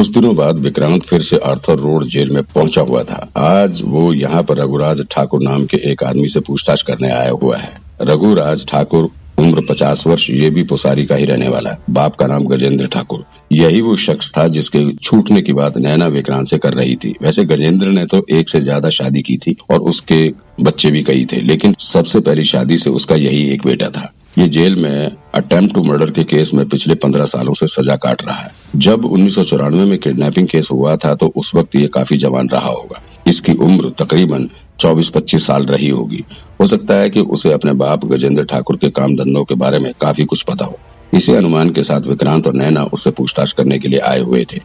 कुछ दिनों बाद विक्रांत फिर से आर्थर रोड जेल में पहुँचा हुआ था। आज वो यहाँ पर रघुराज ठाकुर नाम के एक आदमी से पूछताछ करने आया हुआ है। रघुराज ठाकुर, उम्र पचास वर्ष, ये भी पुसारी का ही रहने वाला। है बाप का नाम गजेंद्र ठाकुर। यही वो शख्स था जिसके छूटने की बात नैना विक्रांत से कर रही थी। वैसे गजेंद्र ने तो एक से ज़्यादा शादी की थी और उसके बच्चे भी कई थे, लेकिन सबसे पहली शादी से उसका यही एक बेटा था। ये जेल में अटेम्प्ट टू मर्डर के केस में पिछले पंद्रह सालों से सजा काट रहा है। जब उन्नीस सौ चौरानवे में किडनैपिंग केस हुआ था तो उस वक्त ये काफ़ी जवान रहा होगा। इसकी उम्र तकरीबन 24-25 साल रही होगी। हो सकता है कि उसे अपने बाप गजेंद्र ठाकुर के काम धंधों के बारे में काफ़ी कुछ पता हो। इसी अनुमान के साथ विक्रांत और नैना उससे पूछताछ करने के लिए आए हुए थे।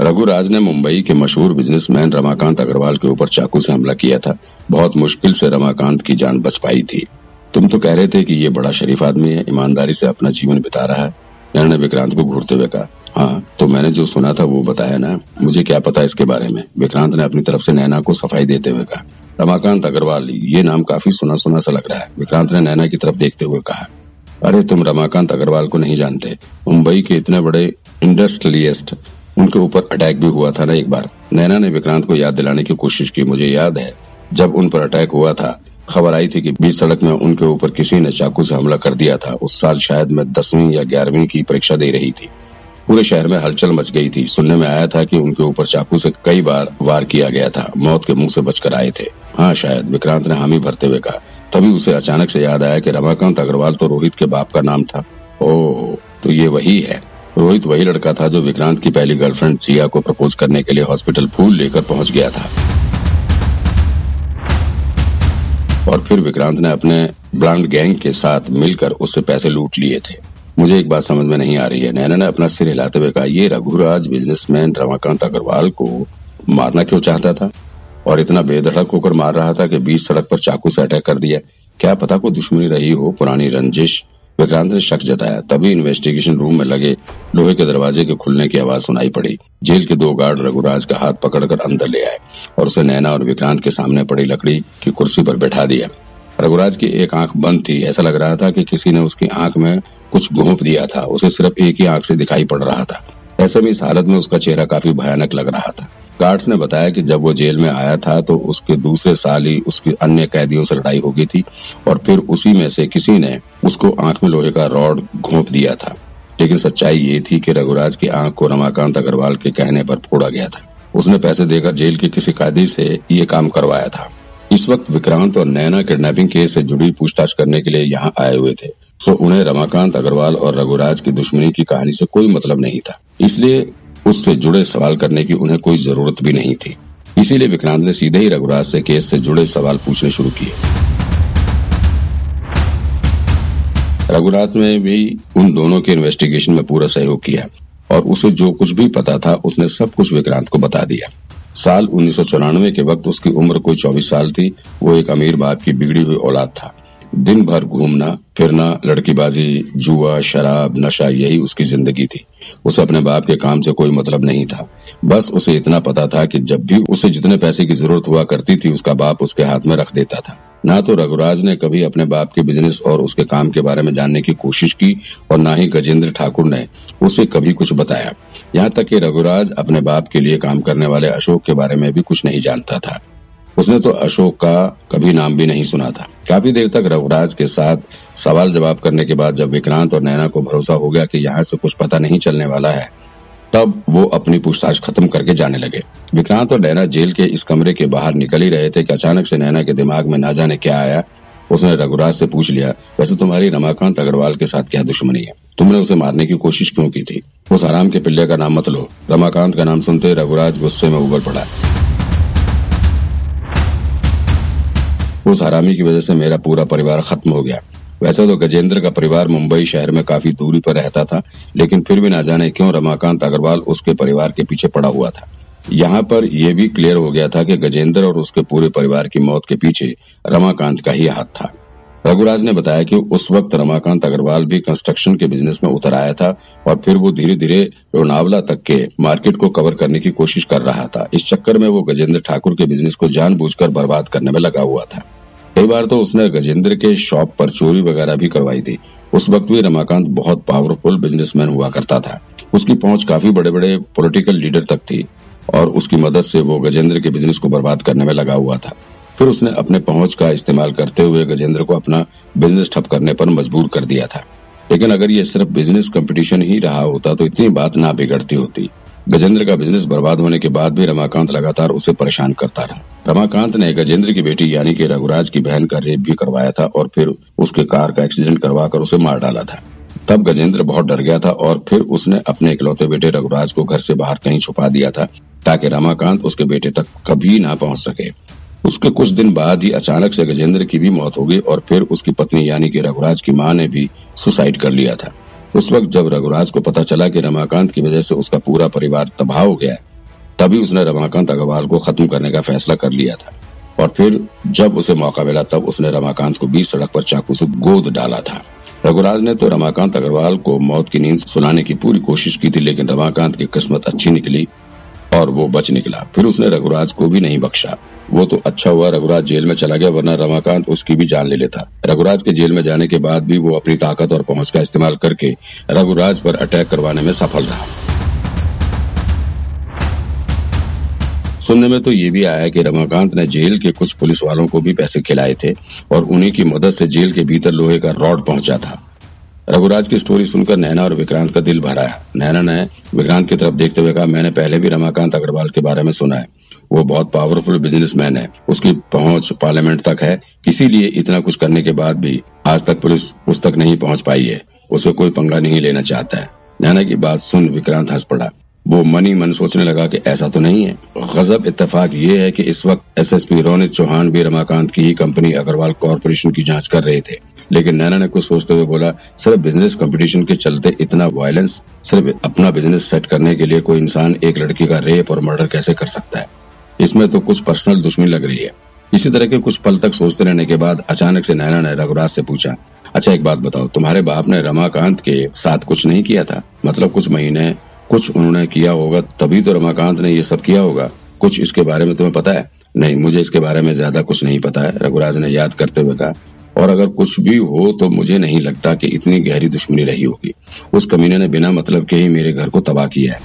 रघुराज ने मुंबई के मशहूर बिजनेसमैन रमाकांत अग्रवाल के ऊपर चाकू से हमला किया था। बहुत मुश्किल से रमाकांत की जान बच पाई थी। तुम तो कह रहे थे कि ये बड़ा शरीफ आदमी है, ईमानदारी से अपना जीवन बिता रहा है। नैना ने विक्रांत को घूरते हुए कहा हाँ तो मैंने जो सुना था वो बताया ना, मुझे क्या पता इसके बारे में? विक्रांत ने अपनी तरफ़ से नैना को सफ़ाई देते हुए कहा, रमाकांत अग्रवाल, ये नाम काफ़ी सुना सुना सा लग रहा है। विक्रांत ने नैना की तरफ़ देखते हुए कहा, अरे, तुम रमाकांत अग्रवाल को नहीं जानते। मुंबई के इतने बड़े इंडस्ट्रियलिस्ट, उनके ऊपर अटैक भी हुआ था ना एक बार? नैना ने विक्रांत को याद दिलाने की कोशिश की, मुझे याद है, जब उन पर अटैक हुआ था खबर आई थी कि बीच सड़क में उनके ऊपर किसी ने चाकू से हमला कर दिया था। उस साल शायद मैं दसवीं या ग्यारहवीं की परीक्षा दे रही थी। पूरे शहर में हलचल मच गई थी। सुनने में आया था कि उनके ऊपर चाकू से कई बार वार किया गया था। मौत के मुँह से बचकर आए थे। हाँ शायद, विक्रांत ने हामी भरते हुए कहा। तभी उसे अचानक से याद आया कि रमाकांत अग्रवाल तो रोहित के बाप का नाम था। ओ तो ये वही है। रोहित वही लड़का था जो विक्रांत की पहली गर्लफ्रेंड जिया को प्रपोज करने के लिए हॉस्पिटल फूल लेकर पहुँच गया था। और फिर विक्रांत ने अपने ब्रांड गैंग के साथ मिलकर उससे पैसे लूट लिए थे। मुझे एक बात समझ में नहीं आ रही है। नैना ने अपना सिर हिलाते हुए कहा, ये रघुराज बिजनेसमैन रमाकांत अग्रवाल को मारना क्यों चाहता था? और इतना बेधड़क होकर मार रहा था कि बीच सड़क पर चाकू से अटैक कर दिया। क्या पता कोई दुश्मनी रही हो, पुरानी रंजिश विक्रांत ने शक जताया। तभी इन्वेस्टिगेशन रूम में लगे लोहे के दरवाजे के खुलने की आवाज़ सुनाई पड़ी। जेल के दो गार्ड रघुराज का हाथ पकड़कर अंदर ले आए और उसे नैना और विक्रांत के सामने पड़ी लकड़ी की कुर्सी पर बैठा दिया। रघुराज की एक आँख बंद थी। ऐसा लग रहा था कि किसी ने उसकी आँख में कुछ घोंप दिया था। उसे सिर्फ़ एक ही आँख से दिखाई पड़ रहा था। ऐसे में इस हालत में उसका चेहरा काफ़ी भयानक लग रहा था। गार्ड्स ने बताया कि जब वो जेल में आया था तो उसके दूसरे साल ही उसकी अन्य कैदियों से लड़ाई हो गई थी और फिर उसी में से किसी ने उसको आँख में लोहे का रॉड घोंप दिया था। लेकिन सच्चाई ये थी कि रघुराज की आँख को रमाकांत अग्रवाल के कहने पर फोड़ा गया था। उसने पैसे देकर जेल के किसी कैदी से ये काम करवाया था। इस वक्त विक्रांत और नैना किडनैपिंग केस से जुड़ी पूछताछ करने के लिए यहाँ आए हुए थे। तो उन्हें रमाकांत अग्रवाल और रघुराज की दुश्मनी की कहानी से कोई मतलब नहीं था। इसलिए उससे जुड़े सवाल करने की उन्हें कोई ज़रूरत भी नहीं थी। इसीलिए विक्रांत ने सीधे ही रघुराज से केस से जुड़े सवाल पूछने शुरू किए। रघुराज ने भी उन दोनों के इन्वेस्टिगेशन में पूरा सहयोग किया और उसे जो कुछ भी पता था, उसने सब कुछ विक्रांत को बता दिया। साल उन्नीस सौ चौरानवे के वक्त उसकी उम्र कोई चौबीस साल थी, वो एक अमीर बाप की बिगड़ी हुई औलाद था। दिन भर घूमना, फिरना, लड़कीबाजी, जुआ, शराब, नशा, यही उसकी ज़िंदगी थी। उसे अपने बाप के काम से कोई मतलब नहीं था। बस उसे इतना पता था कि जब भी उसे जितने पैसे की ज़रूरत हुआ करती थी, उसका बाप उसके हाथ में रख देता था। ना तो रघुराज ने कभी अपने बाप के बिज़नेस और उसके काम के बारे में जानने की कोशिश की और ना ही गजेंद्र ठाकुर ने उसे कभी कुछ बताया। यहाँ तक कि रघुराज अपने बाप के लिए काम करने वाले अशोक के बारे में भी कुछ नहीं जानता था। उसने तो अशोक का कभी नाम भी नहीं सुना था। काफ़ी देर तक रघुराज के साथ सवाल जवाब करने के बाद जब विक्रांत और नैना को भरोसा हो गया कि यहाँ से कुछ पता नहीं चलने वाला है, तब वो अपनी पूछताछ खत्म करके जाने लगे। विक्रांत और नैना जेल के इस कमरे के बाहर निकल ही रहे थे कि अचानक से नैना के दिमाग में ना जाने क्या आया। उसने रघुराज से पूछ लिया, वैसे तुम्हारी रमाकांत अग्रवाल के साथ क्या दुश्मनी है? तुमने उसे मारने की कोशिश क्यों की थी? उस आराम के पिल्ले का नाम मत लो। रमाकांत का नाम सुनते रघुराज गुस्से में उबल पड़ा। उस हरामी की वजह से मेरा पूरा परिवार खत्म हो गया। वैसे तो गजेंद्र का परिवार मुंबई शहर में काफ़ी दूरी पर रहता था, लेकिन फिर भी ना जाने क्यों रमाकांत अग्रवाल उसके परिवार के पीछे पड़ा हुआ था। यहाँ पर यह भी क्लियर हो गया था कि गजेंद्र और उसके पूरे परिवार की मौत के पीछे रमाकांत का ही हाथ था। रघुराज ने बताया कि उस वक्त रमाकांत अग्रवाल भी कंस्ट्रक्शन के बिज़नेस में उतर आया था और फिर वो धीरे धीरे लोनावला तक के मार्केट को कवर करने की कोशिश कर रहा था। इस चक्कर में वो गजेंद्र ठाकुर के बिज़नेस को जानबूझकर बर्बाद करने में लगा हुआ था। कई बार तो उसने गजेंद्र के शॉप पर चोरी वगैरह भी करवाई थी। उस वक्त भी रमाकांत बहुत पावरफुल बिजनेसमैन हुआ करता था। उसकी पहुँच काफ़ी बड़े बड़े पॉलिटिकल लीडर तक थी और उसकी मदद से वो गजेंद्र के बिज़नेस को बर्बाद करने में लगा हुआ था। फिर उसने अपने पहुँच का इस्तेमाल करते हुए गजेंद्र को अपना बिज़नेस ठप करने पर मजबूर कर दिया था। लेकिन अगर ये सिर्फ़ बिज़नेस कंपटीशन ही रहा होता तो इतनी बात ना बिगड़ती होती। गजेंद्र का बिज़नेस बर्बाद होने के बाद भी रमाकांत लगातार उसे परेशान करता रहा। रमाकांत ने गजेंद्र की बेटी यानी कि रघुराज की बहन का रेप भी करवाया था और फिर उसके कार का एक्सीडेंट करवा कर उसे मार डाला था। तब गजेंद्र बहुत डर गया था और फिर उसने अपने इकलौते बेटे रघुराज को घर से बाहर कहीं छुपा दिया था, ताकि रमाकांत उसके बेटे तक कभी ना पहुँच सके। उसके कुछ दिन बाद ही अचानक से गजेंद्र की भी मौत हो गई और फिर उसकी पत्नी यानी कि रघुराज की माँ ने भी सुसाइड कर लिया था। उस वक्त जब रघुराज को पता चला कि रमाकांत की वजह से उसका पूरा परिवार तबाह हो गया तभी उसने रमाकांत अग्रवाल को खत्म करने का फैसला कर लिया था। और फिर जब उसे मौका मिला, तब उसने रमाकांत को बीच सड़क पर चाकू से गोद डाला था। रघुराज ने तो रमाकांत अग्रवाल को मौत की नींद सुनाने की पूरी कोशिश की थी, लेकिन रमाकांत की किस्मत अच्छी निकली और वो बच निकला। फिर उसने रघुराज को भी नहीं बख्शा। वो तो अच्छा हुआ रघुराज जेल में चला गया, वरना रमाकांत उसकी भी जान ले लेता। रघुराज के जेल में जाने के बाद भी वो अपनी ताकत और पहुँच का इस्तेमाल करके रघुराज पर अटैक करवाने में सफल रहा। सुनने में तो ये भी आया कि रमाकांत ने जेल के कुछ पुलिस वालों को भी पैसे खिलाए थे और उन्हीं की मदद से जेल के भीतर लोहे का रॉड पहुँचा था। रघुराज की स्टोरी सुनकर नैना और विक्रांत का दिल भरा। है नैना ने विक्रांत की तरफ़ देखते हुए कहा, मैंने पहले भी रमाकांत अग्रवाल के बारे में सुना है। वो बहुत पावरफुल बिजनेसमैन है। उसकी पहुँच पार्लियामेंट तक है। इसीलिए इतना कुछ करने के बाद भी आज तक पुलिस उस तक नहीं पहुँच पाई है। उसे कोई पंगा नहीं लेना चाहता है। नैना की बात सुन विक्रांत हंस पड़ा। वो मनी मन सोचने लगा कि ऐसा तो नहीं है। गजब इत्तेफाक ये है कि इस वक्त एसएसपी रोनित चौहान भी रमाकांत की ही कंपनी अग्रवाल कॉरपोरेशन की जाँच कर रहे थे। लेकिन नैना ने कुछ सोचते हुए बोला सिर्फ़ बिज़नेस कंपटीशन के चलते इतना वायलेंस सिर्फ़ अपना बिज़नेस सेट करने के लिए कोई इंसान एक लड़की का रेप और मर्डर कैसे कर सकता है? इसमें तो कुछ पर्सनल दुश्मनी लग रही है। इसी तरह के कुछ पल तक सोचते रहने के बाद अचानक से नैना ने रघुराज से पूछा अच्छा एक बात बताओ, तुम्हारे बाप ने रमाकांत के साथ कुछ नहीं किया था? मतलब कुछ महीने, कुछ उन्होंने किया होगा, तभी तो रमाकांत ने ये सब किया होगा। कुछ इसके बारे में तुम्हें पता है? नहीं, मुझे इसके बारे में ज़्यादा कुछ नहीं पता है, रघुराज ने याद करते हुए कहा। और अगर कुछ भी हो तो मुझे नहीं लगता कि इतनी गहरी दुश्मनी रही होगी। उस कमीने ने बिना मतलब के ही मेरे घर को तबाह किया है।